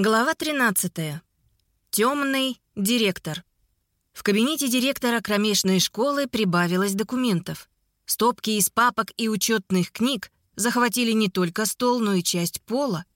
Глава 13. Темный директор. В кабинете директора кромешной школы прибавилось документов. Стопки из папок и учетных книг захватили не только стол, но и часть пола.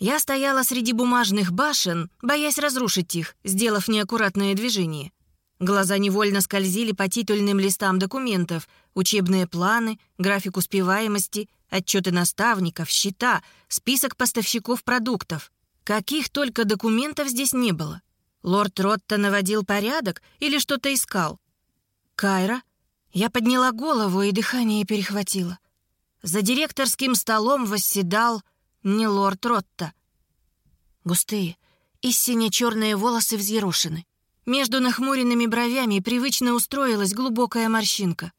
Я стояла среди бумажных башен, боясь разрушить их, сделав неаккуратное движение. Глаза невольно скользили по титульным листам документов, учебные планы, график успеваемости, отчеты наставников, счета, список поставщиков продуктов. Каких только документов здесь не было. Лорд Ротта наводил порядок или что-то искал. Кайра. Я подняла голову, и дыхание перехватило. За директорским столом восседал не лорд Ротта. Густые, истинно черные волосы взъерошены. Между нахмуренными бровями привычно устроилась глубокая морщинка.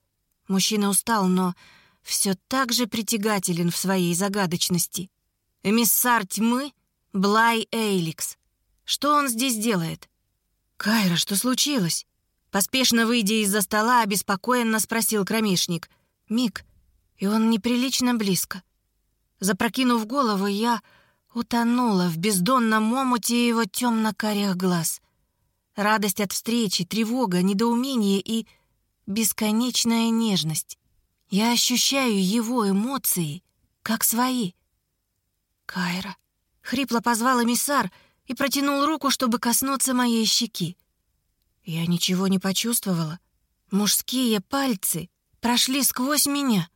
Мужчина устал, но все так же притягателен в своей загадочности. Эмиссар тьмы — Блай Эйликс. Что он здесь делает? «Кайра, что случилось?» Поспешно выйдя из-за стола, обеспокоенно спросил кромешник. «Миг, и он неприлично близко». Запрокинув голову, я утонула в бездонном омуте его темно-карих глаз. Радость от встречи, тревога, недоумение и бесконечная нежность. Я ощущаю его эмоции, как свои. «Кайра», Хрипло позвал эмиссар и протянул руку, чтобы коснуться моей щеки. Я ничего не почувствовала. Мужские пальцы прошли сквозь меня.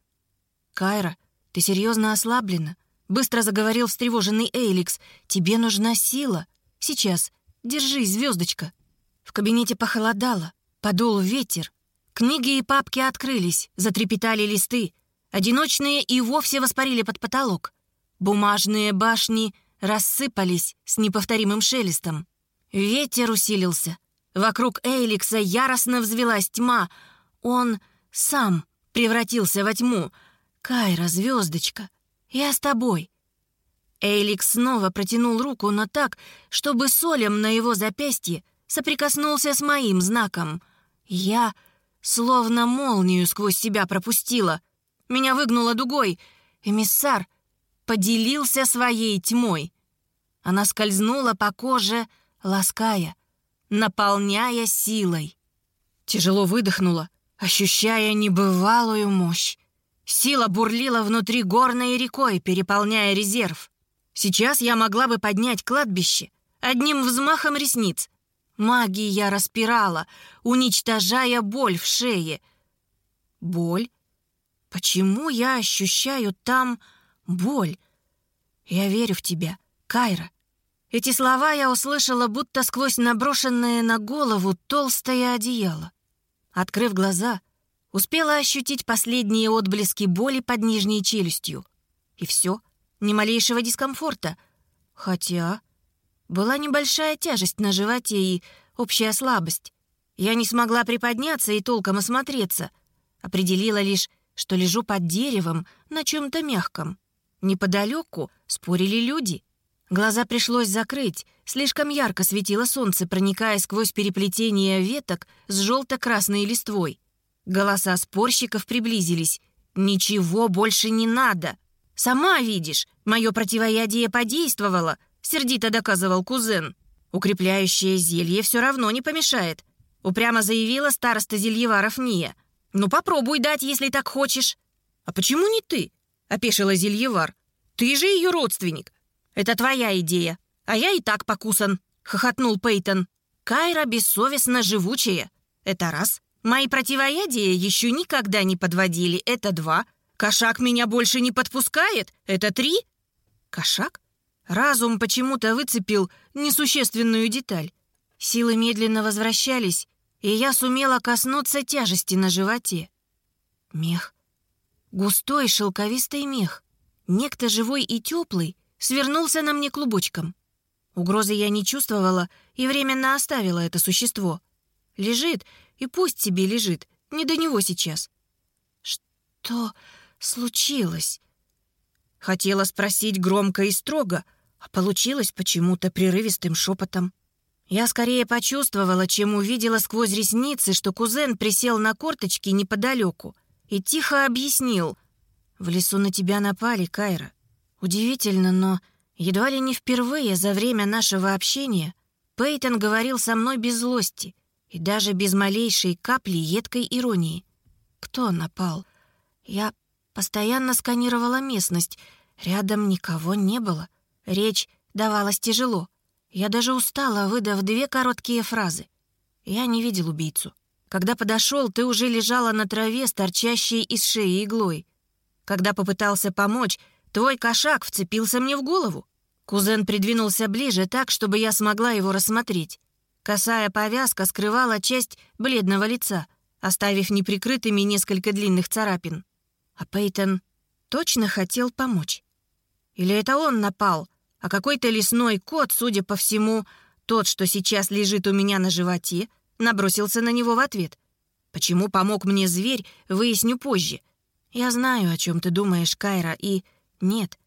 «Кайра, ты серьезно ослаблена?» Быстро заговорил встревоженный Эйликс. «Тебе нужна сила. Сейчас. Держи, звездочка». В кабинете похолодало. Подул ветер. Книги и папки открылись, затрепетали листы. Одиночные и вовсе воспарили под потолок. Бумажные башни рассыпались с неповторимым шелестом. Ветер усилился. Вокруг Эйликса яростно взвелась тьма. Он сам превратился во тьму. «Кайра, звездочка, я с тобой». Эйликс снова протянул руку, но так, чтобы солем на его запястье соприкоснулся с моим знаком. Я словно молнию сквозь себя пропустила. Меня выгнуло дугой. Эмиссар поделился своей тьмой. Она скользнула по коже, лаская, наполняя силой. Тяжело выдохнула, ощущая небывалую мощь. Сила бурлила внутри горной рекой, переполняя резерв. Сейчас я могла бы поднять кладбище одним взмахом ресниц. Магия распирала, уничтожая боль в шее. Боль? Почему я ощущаю там боль. Я верю в тебя, Кайра. Эти слова я услышала, будто сквозь наброшенное на голову толстое одеяло. Открыв глаза, успела ощутить последние отблески боли под нижней челюстью. И все, ни малейшего дискомфорта. Хотя была небольшая тяжесть на животе и общая слабость. Я не смогла приподняться и толком осмотреться. Определила лишь, что лежу под деревом на чем-то мягком. Неподалеку спорили люди. Глаза пришлось закрыть. Слишком ярко светило солнце, проникая сквозь переплетение веток с желто-красной листвой. Голоса спорщиков приблизились. «Ничего больше не надо!» «Сама видишь, мое противоядие подействовало», — сердито доказывал кузен. «Укрепляющее зелье все равно не помешает», — упрямо заявила староста Зельеваров Ния. «Ну попробуй дать, если так хочешь». «А почему не ты?» — опешила Зельевар. «Ты же ее родственник. Это твоя идея, а я и так покусан», — хохотнул Пейтон. «Кайра бессовестно живучая. Это раз. Мои противоядия еще никогда не подводили. Это два. Кошак меня больше не подпускает. Это три. Кошак? Разум почему-то выцепил несущественную деталь. Силы медленно возвращались, и я сумела коснуться тяжести на животе. Мех. Густой шелковистый мех, некто живой и теплый, свернулся на мне клубочком. Угрозы я не чувствовала и временно оставила это существо. Лежит, и пусть себе лежит, не до него сейчас. Что случилось? Хотела спросить громко и строго, а получилось почему-то прерывистым шепотом. Я скорее почувствовала, чем увидела сквозь ресницы, что кузен присел на корточки неподалеку — и тихо объяснил. «В лесу на тебя напали, Кайра. Удивительно, но Едва ли не впервые за время нашего общения Пейтон говорил со мной без злости и даже без малейшей капли едкой иронии. Кто напал? Я постоянно сканировала местность. Рядом никого не было. Речь давалась тяжело. Я даже устала, выдав две короткие фразы. Я не видел убийцу. Когда подошел, ты уже лежала на траве торчащей из шеи иглой. Когда попытался помочь, твой кошак вцепился мне в голову. Кузен придвинулся ближе так, чтобы я смогла его рассмотреть. Косая повязка скрывала часть бледного лица, оставив неприкрытыми несколько длинных царапин. А Пейтон точно хотел помочь. Или это он напал, а какой-то лесной кот, судя по всему, тот, что сейчас лежит у меня на животе, набросился на него в ответ. Почему помог мне зверь, выясню позже. Я знаю, о чем ты думаешь, Кайра, и... Нет,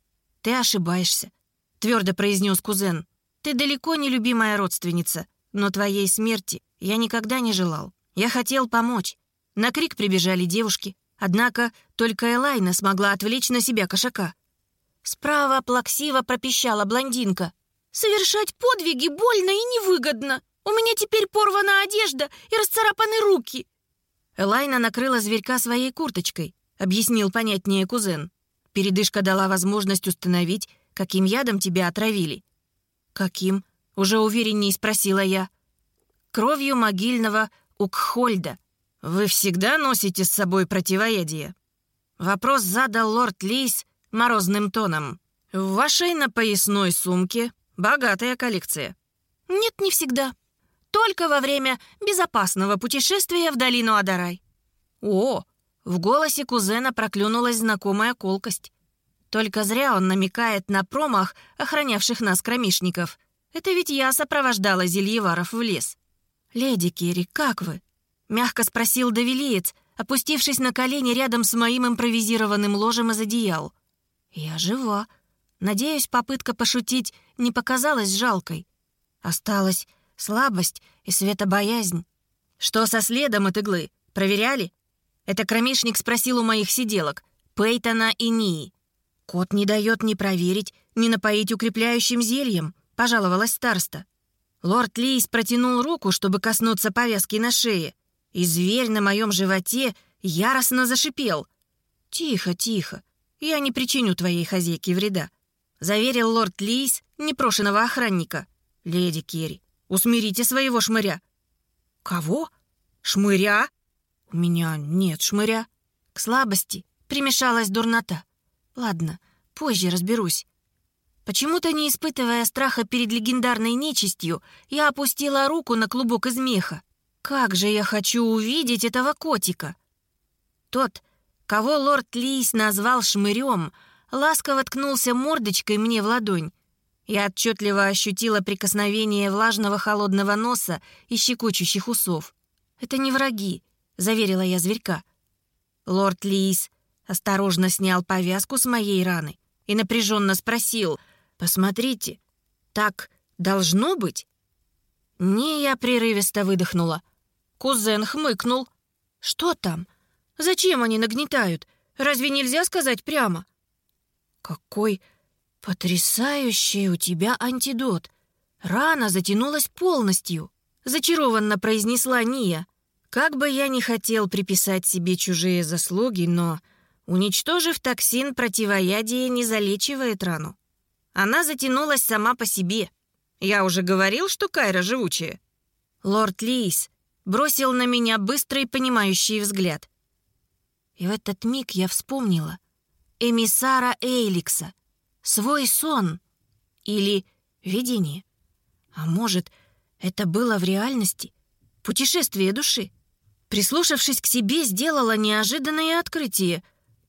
ты ошибаешься, твердо произнес кузен. Ты далеко не любимая родственница, но твоей смерти я никогда не желал. Я хотел помочь. На крик прибежали девушки. Однако только Элайна смогла отвлечь на себя кошака. Справа плаксиво пропищала блондинка. «Совершать подвиги больно и невыгодно. У меня теперь порвана одежда и расцарапаны руки». Элайна накрыла зверька своей курточкой, объяснил понятнее кузен. Передышка дала возможность установить, каким ядом тебя отравили. «Каким?» — уже увереннее спросила я. «Кровью могильного Укхольда. Вы всегда носите с собой противоядие?» Вопрос задал лорд Лейс морозным тоном. «В вашей напоясной сумке богатая коллекция». «Нет, не всегда. Только во время безопасного путешествия в долину Адарай». «О!» — в голосе кузена проклюнулась знакомая колкость. Только зря он намекает на промах охранявших нас кромишников. Это ведь я сопровождала зельеваров в лес. «Леди Керри, как вы?» — мягко спросил Давилеец, опустившись на колени рядом с моим импровизированным ложем из одеял. «Я жива. Надеюсь, попытка пошутить не показалась жалкой. Осталась слабость и светобоязнь. Что со следом от иглы? Проверяли?» Это кромешник спросил у моих сиделок, Пейтона и Нии. «Кот не дает ни проверить, ни напоить укрепляющим зельем», — пожаловалась старста. Лорд Лейс протянул руку, чтобы коснуться повязки на шее, и зверь на моем животе яростно зашипел. «Тихо, тихо, я не причиню твоей хозяйке вреда», — заверил лорд Лейс непрошенного охранника. «Леди Керри, усмирите своего шмыря». «Кого? Шмыря?» «У меня нет шмыря». К слабости примешалась дурнота. «Ладно, позже разберусь». Почему-то не испытывая страха перед легендарной нечистью, я опустила руку на клубок из меха. Как же я хочу увидеть этого котика! Тот, кого лорд Лис назвал шмырем, ласково ткнулся мордочкой мне в ладонь. Я отчетливо ощутила прикосновение влажного холодного носа и щекочущих усов. «Это не враги», — заверила я зверька. Лорд Лис осторожно снял повязку с моей раны и напряженно спросил — «Посмотрите, так должно быть?» Не я прерывисто выдохнула. Кузен хмыкнул. «Что там? Зачем они нагнетают? Разве нельзя сказать прямо?» «Какой потрясающий у тебя антидот! Рана затянулась полностью!» Зачарованно произнесла Ния. «Как бы я ни хотел приписать себе чужие заслуги, но, уничтожив токсин, противоядие не залечивает рану. Она затянулась сама по себе. Я уже говорил, что Кайра живучая. Лорд Лис бросил на меня быстрый понимающий взгляд. И в этот миг я вспомнила эмиссара Эйликса, свой сон или видение. А может, это было в реальности? Путешествие души. Прислушавшись к себе, сделала неожиданное открытие.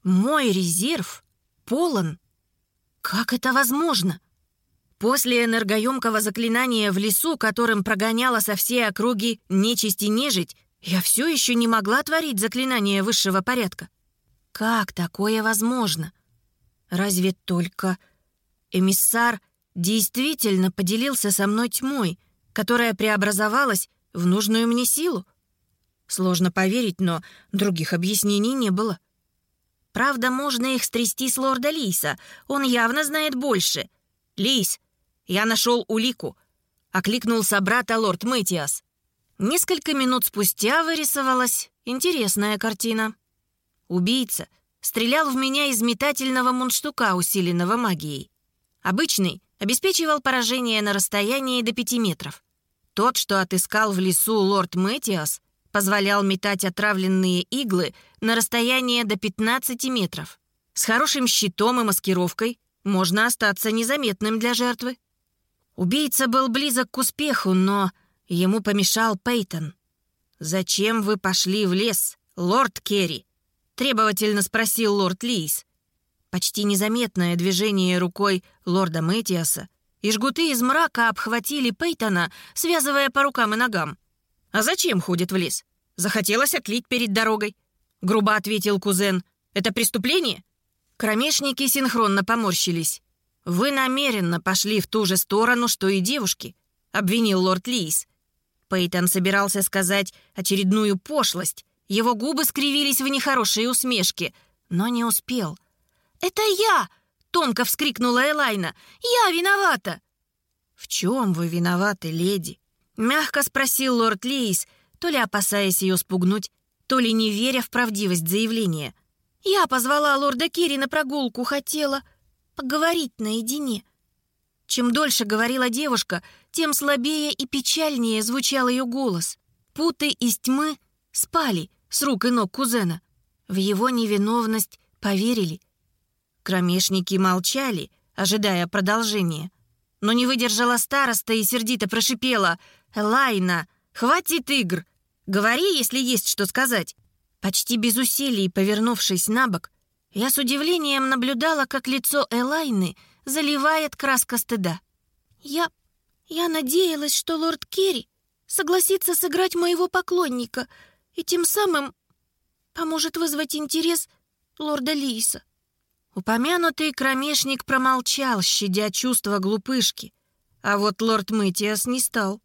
Мой резерв полон. Как это возможно? После энергоемкого заклинания в лесу, которым прогоняла со всей округи нечисть и нежить, я все еще не могла творить заклинание высшего порядка. Как такое возможно? Разве только эмиссар действительно поделился со мной тьмой, которая преобразовалась в нужную мне силу? Сложно поверить, но других объяснений не было. Правда, можно их стрясти с лорда Лиса. Он явно знает больше. Лис, я нашел улику!» — окликнул собрата лорд Мэтиас. Несколько минут спустя вырисовалась интересная картина. Убийца стрелял в меня из метательного мундштука, усиленного магией. Обычный обеспечивал поражение на расстоянии до пяти метров. Тот, что отыскал в лесу лорд Мэтиас, позволял метать отравленные иглы на расстояние до 15 метров. С хорошим щитом и маскировкой можно остаться незаметным для жертвы. Убийца был близок к успеху, но ему помешал Пейтон. «Зачем вы пошли в лес, лорд Керри?» — требовательно спросил лорд Лис. Почти незаметное движение рукой лорда Мэтиаса, и жгуты из мрака обхватили Пейтона, связывая по рукам и ногам. «А зачем ходит в лес? Захотелось отлить перед дорогой», — грубо ответил кузен. «Это преступление?» Кромешники синхронно поморщились. «Вы намеренно пошли в ту же сторону, что и девушки», — обвинил лорд Лис. Пейтон собирался сказать очередную пошлость. Его губы скривились в нехорошей усмешке, но не успел. «Это я!» — тонко вскрикнула Элайна. «Я виновата!» «В чем вы виноваты, леди?» — мягко спросил лорд Лис, то ли опасаясь ее спугнуть, то ли не веря в правдивость заявления. «Я позвала лорда Керри на прогулку, хотела...» поговорить наедине. Чем дольше говорила девушка, тем слабее и печальнее звучал ее голос. Путы из тьмы спали с рук и ног кузена. В его невиновность поверили. Кромешники молчали, ожидая продолжения. Но не выдержала староста и сердито прошипела. «Лайна, хватит игр! Говори, если есть что сказать!» Почти без усилий, повернувшись на бок, я с удивлением наблюдала, как лицо Элайны заливает краска стыда. «Я... я надеялась, что лорд Керри согласится сыграть моего поклонника и тем самым поможет вызвать интерес лорда Лиса». Упомянутый кромешник промолчал, щадя чувства глупышки, а вот лорд Мытиас не стал.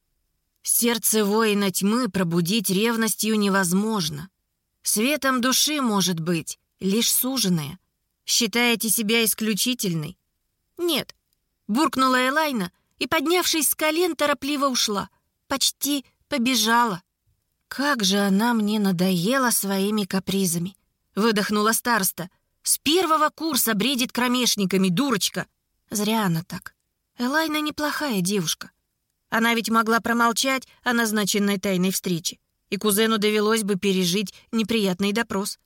Сердце воина тьмы пробудить ревностью невозможно. Светом души, может быть, лишь суженая. Считаете себя исключительной? Нет. Буркнула Элайна и, поднявшись с колен, торопливо ушла. Почти побежала. Как же она мне надоела своими капризами. Выдохнула староста. С первого курса бредит кромешниками, дурочка. Зря она так. Элайна неплохая девушка. Она ведь могла промолчать о назначенной тайной встрече, и кузену довелось бы пережить неприятный допрос.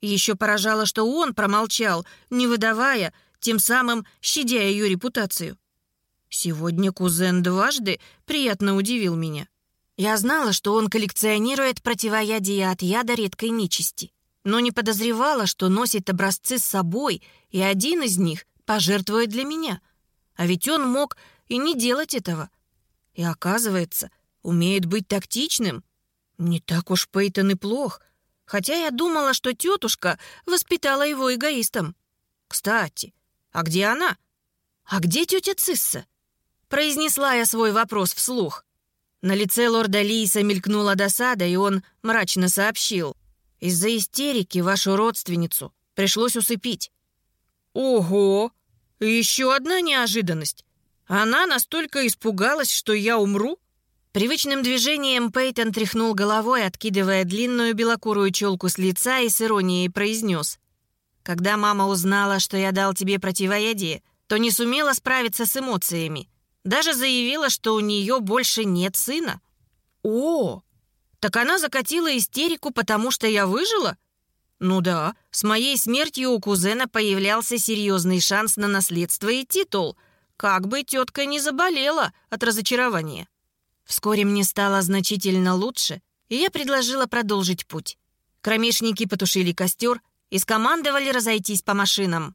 Еще поражало, что он промолчал, не выдавая, тем самым щадя ее репутацию. Сегодня кузен дважды приятно удивил меня. Я знала, что он коллекционирует противоядие от яда редкой нечисти, но не подозревала, что носит образцы с собой, и один из них пожертвует для меня. А ведь он мог и не делать этого. И оказывается, умеет быть тактичным. Не так уж Пейтон и плох — хотя я думала, что тетушка воспитала его эгоистом. Кстати, а где она? А где тетя Цисса? Произнесла я свой вопрос вслух. На лице лорда Лиса мелькнула досада, и он мрачно сообщил. «Из-за истерики вашу родственницу пришлось усыпить». «Ого! Еще одна неожиданность. Она настолько испугалась, что я умру?» Привычным движением Пейтон тряхнул головой, откидывая длинную белокурую челку с лица и с иронией произнес. «Когда мама узнала, что я дал тебе противоядие, то не сумела справиться с эмоциями. Даже заявила, что у нее больше нет сына». «О, так она закатила истерику, потому что я выжила?» «Ну да, с моей смертью у кузена появлялся серьезный шанс на наследство и титул. Как бы тетка не заболела от разочарования». Вскоре мне стало значительно лучше, и я предложила продолжить путь. Кромешники потушили костер и скомандовали разойтись по машинам.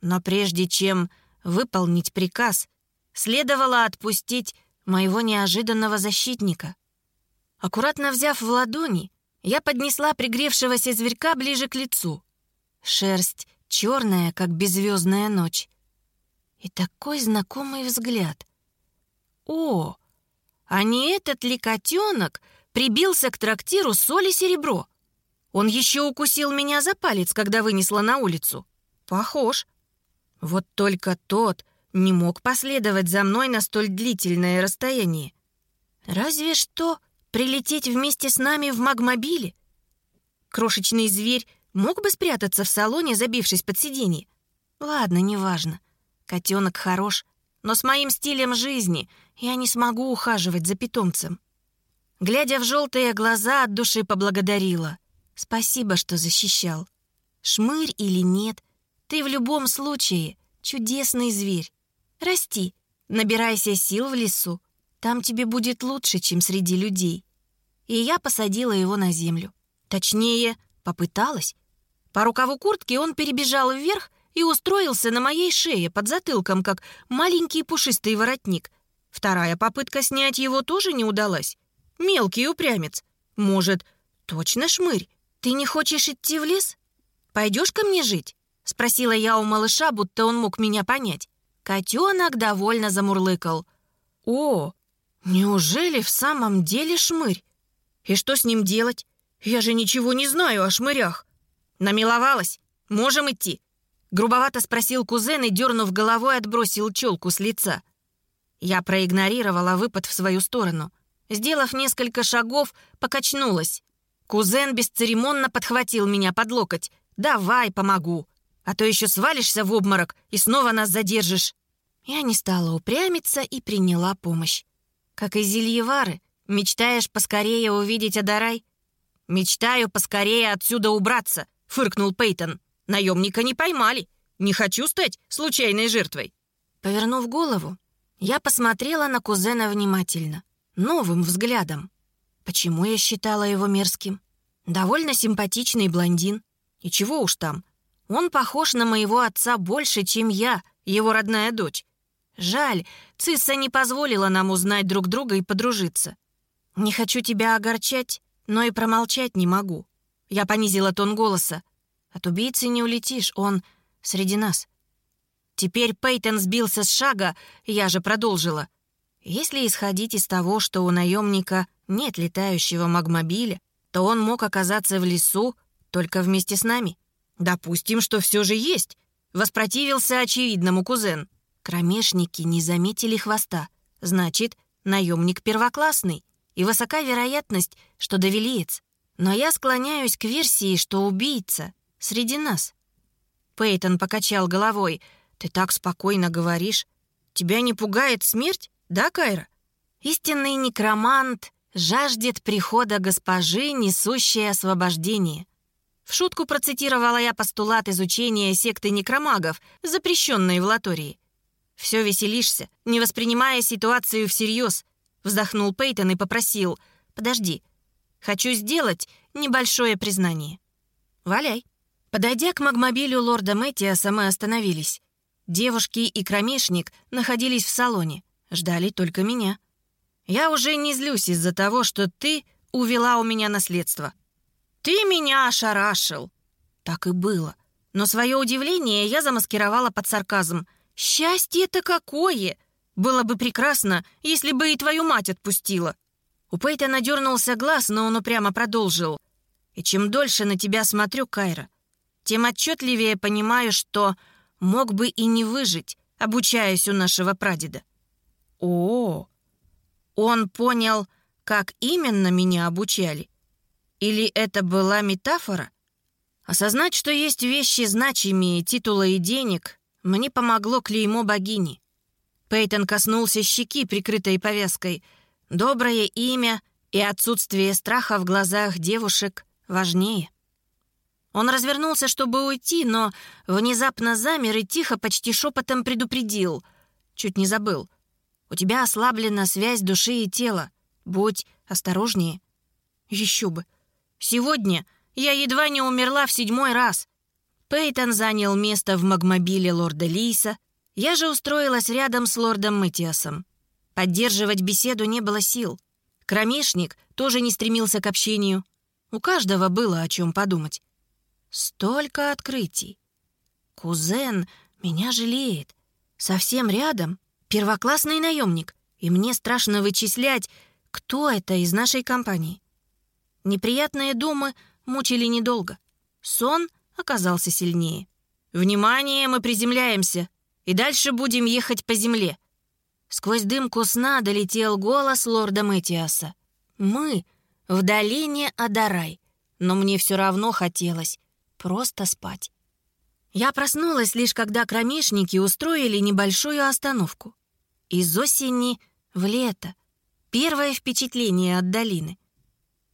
Но прежде чем выполнить приказ, следовало отпустить моего неожиданного защитника. Аккуратно взяв в ладони, я поднесла пригревшегося зверька ближе к лицу. Шерсть черная, как беззвездная ночь. И такой знакомый взгляд. О, а не этот ли котенок прибился к трактиру соли серебро? Он еще укусил меня за палец, когда вынесла на улицу. Похож. Вот только тот не мог последовать за мной на столь длительное расстояние. Разве что прилететь вместе с нами в магмобиле. Крошечный зверь мог бы спрятаться в салоне, забившись под сиденье. Ладно, неважно. Котенок хорош, но с моим стилем жизни я не смогу ухаживать за питомцем. Глядя в желтые глаза, от души поблагодарила. Спасибо, что защищал. Шмырь или нет, ты в любом случае чудесный зверь. Расти, набирайся сил в лесу. Там тебе будет лучше, чем среди людей. И я посадила его на землю. Точнее, попыталась. По рукаву куртки он перебежал вверх и устроился на моей шее под затылком, как маленький пушистый воротник. Вторая попытка снять его тоже не удалась. Мелкий упрямец. Может, точно шмырь? Ты не хочешь идти в лес? Пойдешь ко мне жить? Спросила я у малыша, будто он мог меня понять. Котенок довольно замурлыкал. О, неужели в самом деле шмырь? И что с ним делать? Я же ничего не знаю о шмырях. Намиловалась? Можем идти? Грубовато спросил кузен и, дернув головой, отбросил челку с лица. Я проигнорировала выпад в свою сторону. Сделав несколько шагов, покачнулась. Кузен бесцеремонно подхватил меня под локоть. «Давай, помогу, а то еще свалишься в обморок и снова нас задержишь». Я не стала упрямиться и приняла помощь. Как и зельевары, мечтаешь поскорее увидеть Адарай? «Мечтаю поскорее отсюда убраться», — фыркнул Пейтон. Наемника не поймали. Не хочу стать случайной жертвой». Повернув голову, я посмотрела на кузена внимательно, новым взглядом. Почему я считала его мерзким? Довольно симпатичный блондин. И чего уж там. Он похож на моего отца больше, чем я, его родная дочь. Жаль, Цисса не позволила нам узнать друг друга и подружиться. Не хочу тебя огорчать, но и промолчать не могу. Я понизила тон голоса. От убийцы не улетишь, он среди нас. Теперь Пейтон сбился с шага, я же продолжила. Если исходить из того, что у наемника нет летающего магмобиля, то он мог оказаться в лесу только вместе с нами. Допустим, что все же есть. Воспротивился очевидному кузен. Кромешники не заметили хвоста. Значит, наемник первоклассный. И высока вероятность, что довелиец. Но я склоняюсь к версии, что убийца среди нас». Пейтон покачал головой. «Ты так спокойно говоришь. Тебя не пугает смерть, да, Кайра?» «Истинный некромант жаждет прихода госпожи, несущей освобождение». Шутку процитировала я постулат изучения секты некромагов, запрещенной в Латории. «Все веселишься, не воспринимая ситуацию всерьез», вздохнул Пейтон и попросил. «Подожди, хочу сделать небольшое признание». «Валяй». Подойдя к магмобилю лорда Мэттиаса, мы остановились. Девушки и кромешник находились в салоне, ждали только меня. Я уже не злюсь из-за того, что ты увела у меня наследство. Ты меня ошарашил. Так и было. Но свое удивление я замаскировала под сарказм. Счастье-то какое! Было бы прекрасно, если бы и твою мать отпустила. У Пейтона дернулся глаз, но он упрямо продолжил. И чем дольше на тебя смотрю, Кайра, тем отчетливее понимаю, что мог бы и не выжить, обучаясь у нашего прадеда. О, он понял, как именно меня обучали? Или это была метафора? Осознать, что есть вещи значимее титула и денег, мне помогло клеймо богини. Пейтон коснулся щеки, прикрытой повязкой. Доброе имя и отсутствие страха в глазах девушек важнее. Он развернулся, чтобы уйти, но внезапно замер и тихо, почти шепотом предупредил. Чуть не забыл. «У тебя ослаблена связь души и тела. Будь осторожнее». Еще бы. Сегодня я едва не умерла в седьмой раз. Пейтон занял место в магмобиле лорда Лиса. Я же устроилась рядом с лордом Матиасом. Поддерживать беседу не было сил. Кромешник тоже не стремился к общению. У каждого было о чем подумать. Столько открытий. Кузен меня жалеет. Совсем рядом первоклассный наемник, и мне страшно вычислять, кто это из нашей компании. Неприятные думы мучили недолго. Сон оказался сильнее. «Внимание, мы приземляемся!» и дальше будем ехать по земле». Сквозь дымку сна долетел голос лорда Мэтиаса. «Мы в долине Адарай, но мне все равно хотелось просто спать». Я проснулась лишь когда кромешники устроили небольшую остановку. Из осени в лето. Первое впечатление от долины.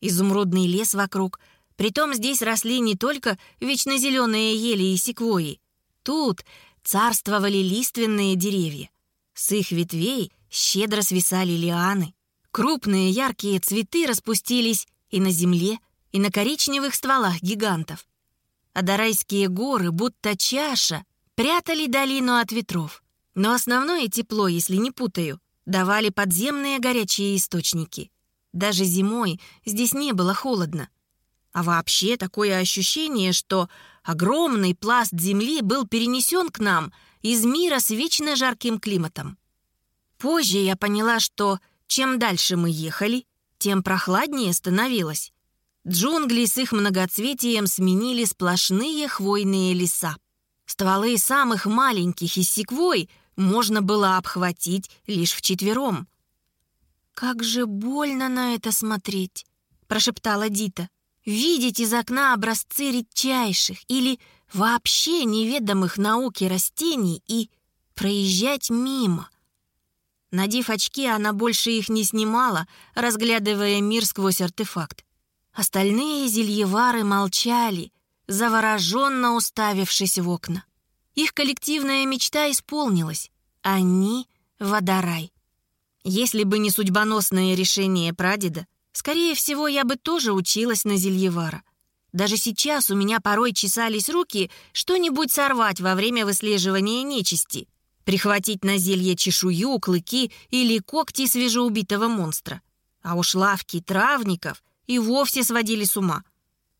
Изумрудный лес вокруг. Притом здесь росли не только вечно зеленые ели и секвои. Тут царствовали лиственные деревья. С их ветвей щедро свисали лианы. Крупные яркие цветы распустились и на земле, и на коричневых стволах гигантов. Адарайские горы, будто чаша, прятали долину от ветров. Но основное тепло, если не путаю, давали подземные горячие источники. Даже зимой здесь не было холодно. А вообще такое ощущение, что огромный пласт земли был перенесен к нам из мира с вечно жарким климатом. Позже я поняла, что чем дальше мы ехали, тем прохладнее становилось. Джунгли с их многоцветием сменили сплошные хвойные леса. Стволы самых маленьких из секвой можно было обхватить лишь вчетвером. «Как же больно на это смотреть!» — прошептала Дита. «Видеть из окна образцы редчайших или вообще неведомых науке растений и проезжать мимо». Надев очки, она больше их не снимала, разглядывая мир сквозь артефакт. Остальные зельевары молчали, завороженно уставившись в окна. Их коллективная мечта исполнилась. Они — водорай. Если бы не судьбоносное решение прадеда, скорее всего, я бы тоже училась на зельевара. Даже сейчас у меня порой чесались руки что-нибудь сорвать во время выслеживания нечисти, прихватить на зелье чешую, клыки или когти свежеубитого монстра. А уж лавки травников и вовсе сводили с ума.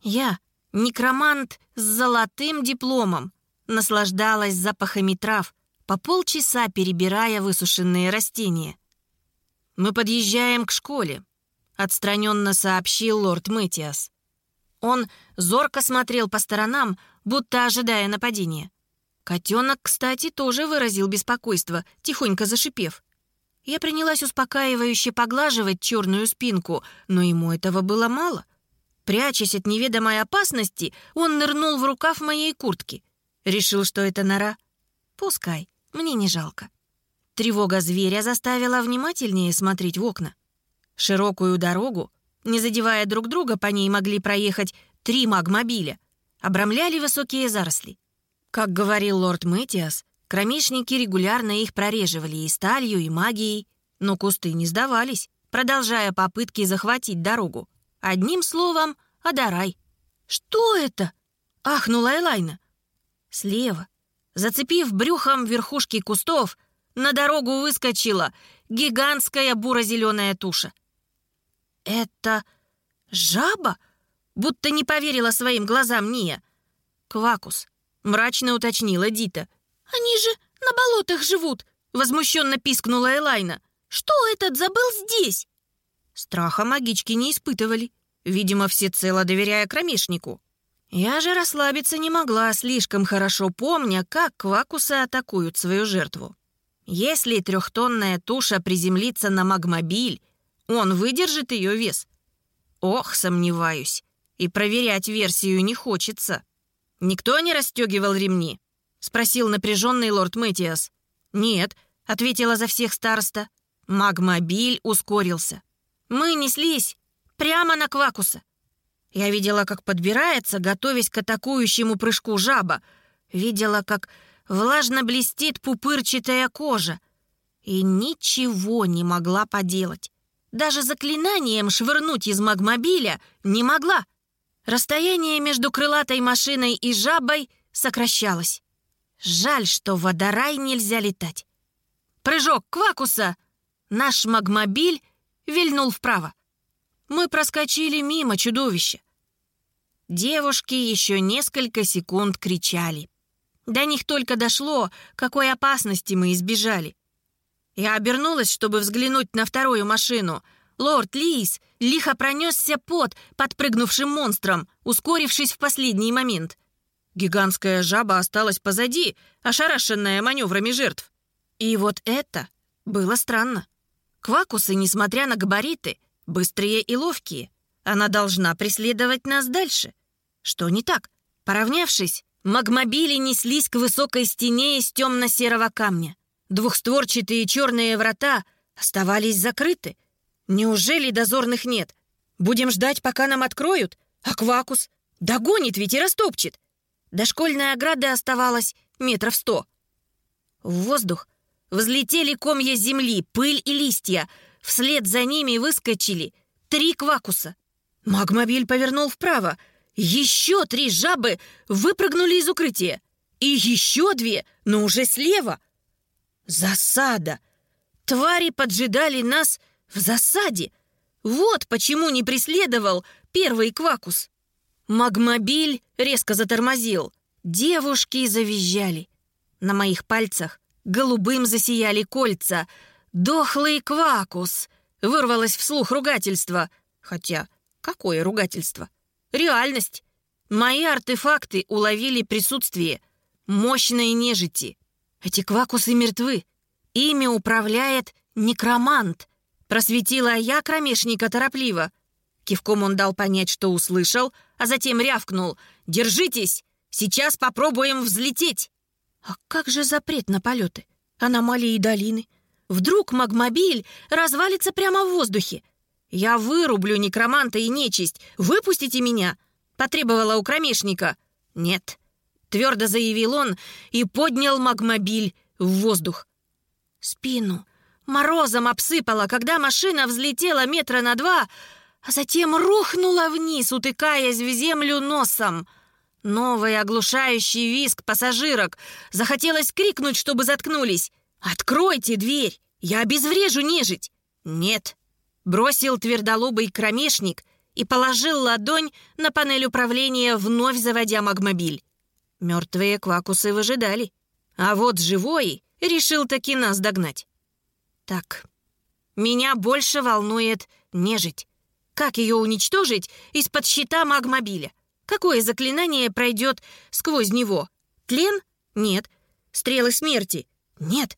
Я — некромант с золотым дипломом, наслаждалась запахами трав, по полчаса перебирая высушенные растения. «Мы подъезжаем к школе», — отстраненно сообщил лорд Мэтиас. Он зорко смотрел по сторонам, будто ожидая нападения. Котенок, кстати, тоже выразил беспокойство, тихонько зашипев. Я принялась успокаивающе поглаживать черную спинку, но ему этого было мало. Прячась от неведомой опасности, он нырнул в рукав моей куртки. Решил, что это нора? Пускай, мне не жалко. Тревога зверя заставила внимательнее смотреть в окна. Широкую дорогу, не задевая друг друга, по ней могли проехать три магмобиля, обрамляли высокие заросли. Как говорил лорд Мэтиас, кромешники регулярно их прореживали и сталью, и магией, но кусты не сдавались, продолжая попытки захватить дорогу. Одним словом, Адарай. «Что это?» — ахнула Элайна. Слева, зацепив брюхом верхушки кустов, на дорогу выскочила гигантская буро-зеленая туша. «Это жаба?» Будто не поверила своим глазам Ния. «Квакус», — мрачно уточнила Дита. «Они же на болотах живут!» — возмущенно пискнула Элайна. «Что этот забыл здесь?» Страха магички не испытывали, видимо, всецело доверяя кромешнику. Я же расслабиться не могла, слишком хорошо помня, как квакусы атакуют свою жертву. Если трехтонная туша приземлится на магмобиль, он выдержит ее вес. Ох, сомневаюсь. И проверять версию не хочется. «Никто не расстегивал ремни?» — спросил напряженный лорд Мэтиас. «Нет», — ответила за всех староста. Магмобиль ускорился. Мы неслись прямо на Квакуса. Я видела, как подбирается, готовясь к атакующему прыжку жаба. Видела, как влажно блестит пупырчатая кожа. И ничего не могла поделать. Даже заклинанием швырнуть из магмобиля не могла. Расстояние между крылатой машиной и жабой сокращалось. Жаль, что в водорай нельзя летать. Прыжок Квакуса! Наш магмобиль вильнул вправо. Мы проскочили мимо чудовища. Девушки еще несколько секунд кричали. До них только дошло, какой опасности мы избежали. Я обернулась, чтобы взглянуть на вторую машину. Лорд Лис лихо пронесся под подпрыгнувшим монстром, ускорившись в последний момент. Гигантская жаба осталась позади, ошарашенная маневрами жертв. И вот это было странно. Квакусы, несмотря на габариты, быстрые и ловкие. Она должна преследовать нас дальше. Что не так? Поравнявшись, магмобили неслись к высокой стене из темно-серого камня. Двухстворчатые черные врата оставались закрыты. Неужели дозорных нет? Будем ждать, пока нам откроют? А Квакус? Догонит ведь и растопчет. До школьной ограды оставалось метров сто. В воздух взлетели комья земли, пыль и листья. Вслед за ними выскочили три квакуса. Магмобиль повернул вправо. Еще три жабы выпрыгнули из укрытия. И еще две, но уже слева. Засада. Твари поджидали нас в засаде. Вот почему не преследовал первый квакус. Магмобиль резко затормозил. Девушки завизжали. На моих пальцах голубым засияли кольца. «Дохлый квакус!» Вырвалось вслух ругательство. Хотя, какое ругательство? Реальность. Мои артефакты уловили присутствие мощной нежити. Эти квакусы мертвы. Ими управляет некромант. Просветила я кромешника торопливо. Кивком он дал понять, что услышал, а затем рявкнул. «Держитесь! Сейчас попробуем взлететь!» А как же запрет на полеты? Аномалии долины? Вдруг магмобиль развалится прямо в воздухе? Я вырублю некроманта и нечисть. Выпустите меня!» Потребовала у кромешника. «Нет», — твердо заявил он и поднял магмобиль в воздух. Спину морозом обсыпала, когда машина взлетела метра на два, а затем рухнула вниз, утыкаясь в землю носом. Новый оглушающий визг пассажирок. Захотелось крикнуть, чтобы заткнулись. «Откройте дверь! Я обезврежу нежить!» «Нет!» Бросил твердолобый кромешник и положил ладонь на панель управления, вновь заводя магмобиль. Мертвые квакусы выжидали. А вот живой решил таки нас догнать. Так, меня больше волнует нежить. Как ее уничтожить из-под щита магмобиля? Какое заклинание пройдет сквозь него? Тлен? Нет. Стрелы смерти? Нет.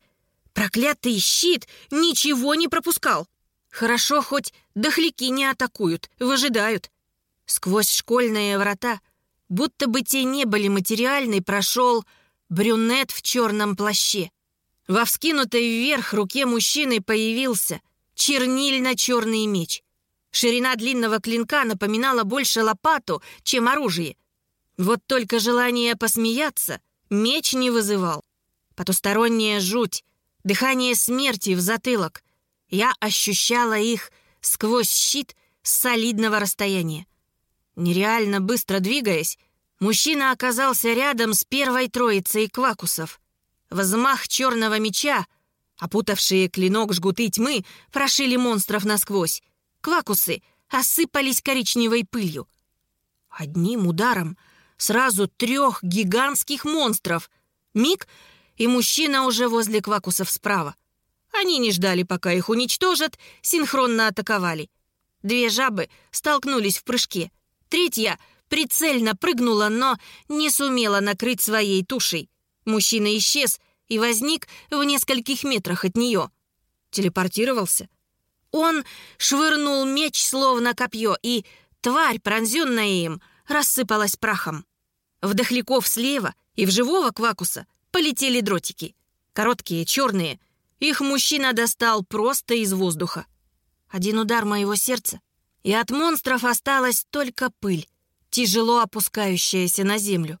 Проклятый щит ничего не пропускал. Хорошо, хоть дохляки не атакуют, выжидают. Сквозь школьные врата, будто бы те не были материальны, прошел брюнет в черном плаще. Во вскинутой вверх руке мужчины появился чернильно-черный меч. Ширина длинного клинка напоминала больше лопату, чем оружие. Вот только желание посмеяться меч не вызывал. Потусторонняя жуть, дыхание смерти в затылок. Я ощущала их сквозь щит с солидного расстояния. Нереально быстро двигаясь, мужчина оказался рядом с первой троицей квакусов. Взмах черного меча, опутавшие клинок жгуты тьмы, прошили монстров насквозь. Квакусы осыпались коричневой пылью. Одним ударом сразу трех гигантских монстров. Миг, и мужчина уже возле квакусов справа. Они не ждали, пока их уничтожат, синхронно атаковали. Две жабы столкнулись в прыжке. Третья прицельно прыгнула, но не сумела накрыть своей тушей. Мужчина исчез и возник в нескольких метрах от нее. Телепортировался — он швырнул меч, словно копье, и тварь, пронзенная им, рассыпалась прахом. В дохляков слева и в живого квакуса полетели дротики. Короткие, черные. Их мужчина достал просто из воздуха. Один удар моего сердца, и от монстров осталась только пыль, тяжело опускающаяся на землю.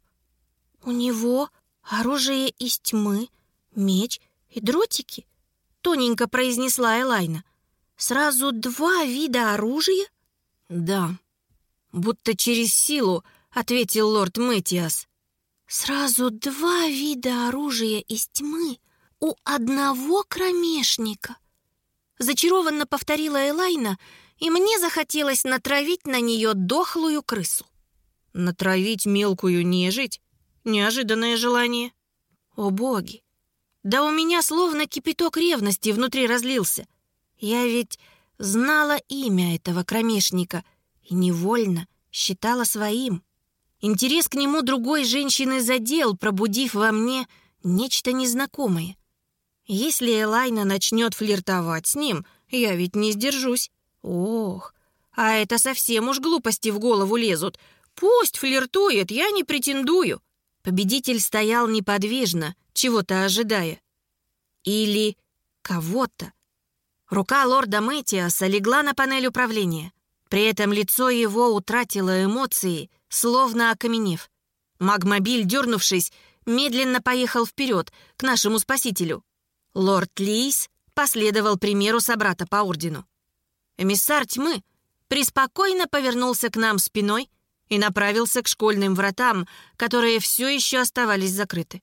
«У него оружие из тьмы, меч и дротики», — тоненько произнесла Элайна. Сразу два вида оружия? Да. Будто через силу, ответил лорд Мэтиас. Сразу два вида оружия из тьмы у одного кромешника. Зачарованно повторила Элайна, и мне захотелось натравить на нее дохлую крысу. Натравить мелкую нежить? Неожиданное желание. О боги! Да у меня словно кипяток ревности внутри разлился — я ведь знала имя этого кромешника и невольно считала своим. Интерес к нему другой женщины задел, пробудив во мне нечто незнакомое. Если Элайна начнет флиртовать с ним, я ведь не сдержусь. Ох, а это совсем уж глупости в голову лезут. Пусть флиртует, я не претендую. Победитель стоял неподвижно, чего-то ожидая. Или кого-то. Рука лорда Мэтиаса легла на панель управления. При этом лицо его утратило эмоции, словно окаменев. Магмобиль, дернувшись, медленно поехал вперед, к нашему спасителю. Лорд Лейс последовал примеру собрата по ордену. Эмиссар тьмы преспокойно повернулся к нам спиной и направился к школьным вратам, которые все еще оставались закрыты.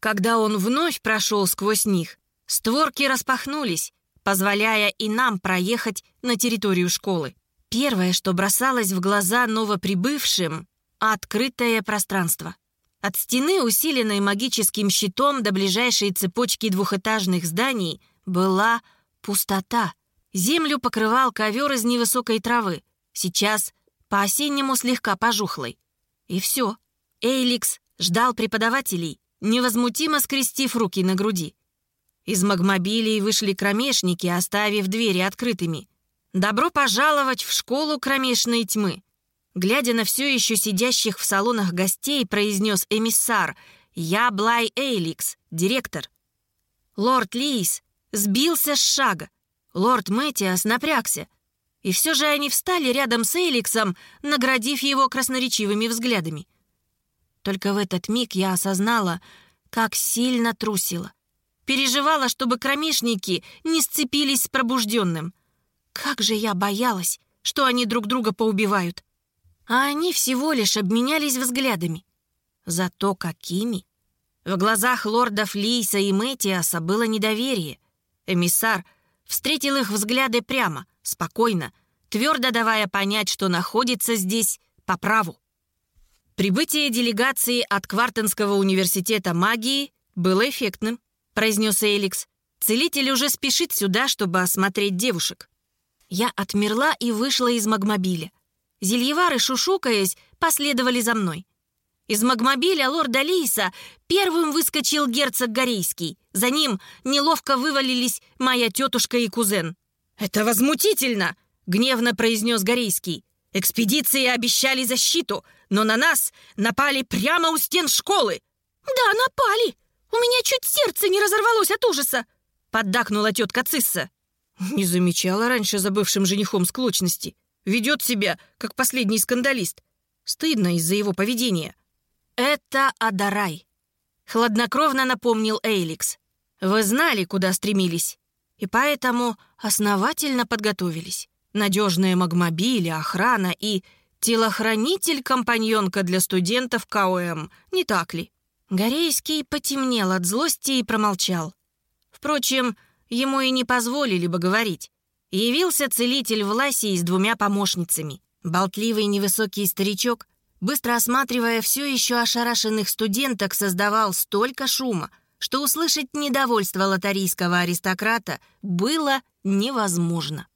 Когда он вновь прошел сквозь них, створки распахнулись, позволяя и нам проехать на территорию школы. Первое, что бросалось в глаза новоприбывшим — открытое пространство. От стены, усиленной магическим щитом до ближайшей цепочки двухэтажных зданий, была пустота. Землю покрывал ковер из невысокой травы, сейчас по-осеннему слегка пожухлый. И все. Эйликс ждал преподавателей, невозмутимо скрестив руки на груди. Из магмобилей вышли кромешники, оставив двери открытыми. «Добро пожаловать в школу кромешной тьмы!» Глядя на все еще сидящих в салонах гостей, произнес эмиссар «Я Блай Эйликс, директор». Лорд Лис сбился с шага. Лорд Мэтиас напрягся. И все же они встали рядом с Эйликсом, наградив его красноречивыми взглядами. Только в этот миг я осознала, как сильно трусила. Переживала, чтобы кромешники не сцепились с пробужденным. Как же я боялась, что они друг друга поубивают а они всего лишь обменялись взглядами. Зато какими? В глазах лордов Лейса и Мэтиаса было недоверие. Эмиссар встретил их взгляды прямо, спокойно, твердо давая понять, что находится здесь по праву. «Прибытие делегации от Квартенского университета магии было эффектным», произнес Эликс. «Целитель уже спешит сюда, чтобы осмотреть девушек». Я отмерла и вышла из магмобиля. Зельевары, шушукаясь, последовали за мной. Из магмобиля лорда Лейса первым выскочил герцог Горейский. За ним неловко вывалились моя тетушка и кузен. «Это возмутительно!» — гневно произнес Горейский. «Экспедиции обещали защиту, но на нас напали прямо у стен школы!» «Да, напали! У меня чуть сердце не разорвалось от ужаса!» — поддакнула тетка Цисса. Не замечала раньше за бывшим женихом склочности. Ведет себя, как последний скандалист. Стыдно из-за его поведения. «Это Адарай», — хладнокровно напомнил Эйликс. «Вы знали, куда стремились, и поэтому основательно подготовились. Надежные магмобили, охрана и телохранитель-компаньонка для студентов КОМ, не так ли?» Горейский потемнел от злости и промолчал. Впрочем, ему и не позволили бы говорить. Явился целитель Власии с двумя помощницами. Болтливый невысокий старичок, быстро осматривая все еще ошарашенных студенток, создавал столько шума, что услышать недовольство лотарийского аристократа было невозможно.